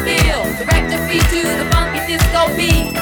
Feel. Direct your feet to the funky disco beat.